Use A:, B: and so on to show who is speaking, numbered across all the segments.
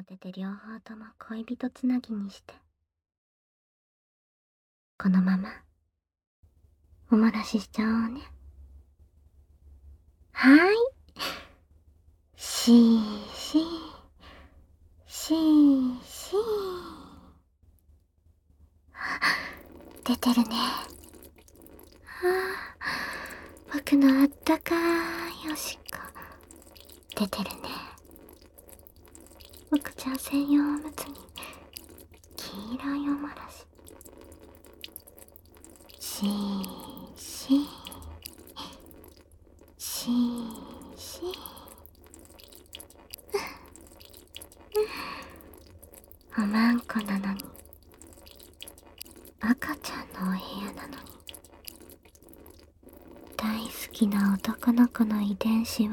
A: お手手両方とも恋人つなぎにして。このまま、お漏らししちゃおうね。はーい。しーしー。しーしー。出てるね。はあ、僕のあったかいおしっこ。出てるね。僕ちゃん専用おむつに、黄色いおもらし。しーしー。しーしー。おまんこなのに。赤ちゃんのお部屋なのに。大好きな男の子の遺伝子を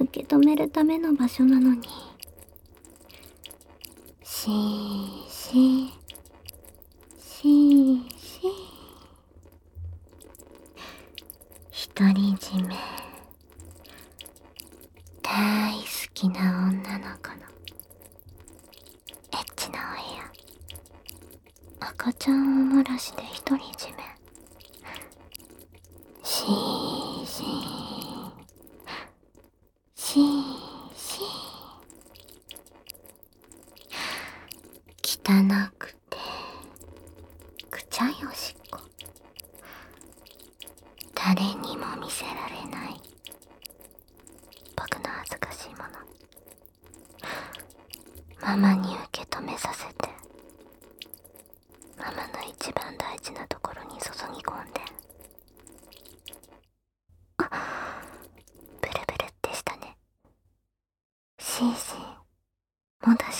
A: 受け止めるための場所なのに。しーしー。しーしー。独り占め。大好きな女の子のエッチなお部屋。赤ちゃんおもらしで独り占め。しーしー。しーしー。汚くて、くちゃいおしっこ。誰にも見せられない。僕の恥ずかしいもの。ママに受け止めさせて。ママの一番大事なところに注ぎ込んで。あ、ブルブルってしたね。シーシー、もだし